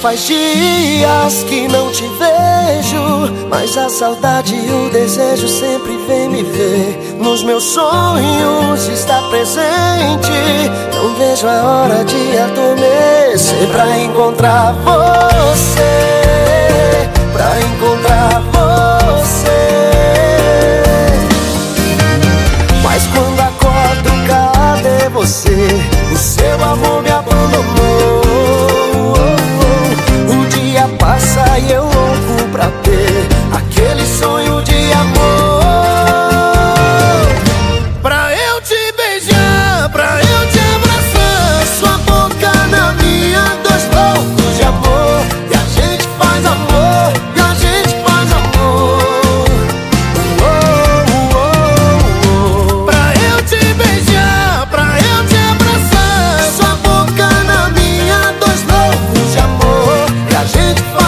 Faz dias que não te vejo, mas a saudade e o desejo sempre vem me ver. Nos meus sonhos está presente. Não vejo a hora de adormecer pra encontrar você, pra encontrar você. Mas quando acordo, cadê você? O seu amor me apasa eu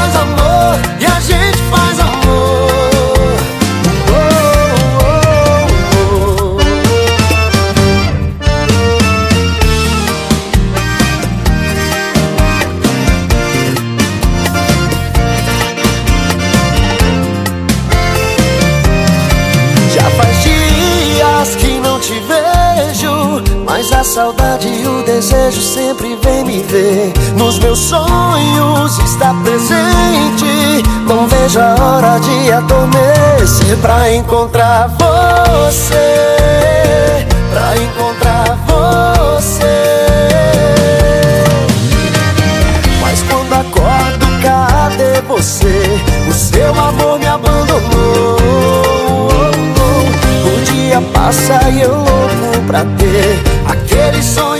Mas a saudade e o desejo sempre vem me ver. Nos meus sonhos está presente. Não vejo a hora de adormecer Pra encontrar você Pra encontrar você. Mas quando acordo, cadê você? O seu amor me abandonou. O dia passa e eu louco pra ter horizonte.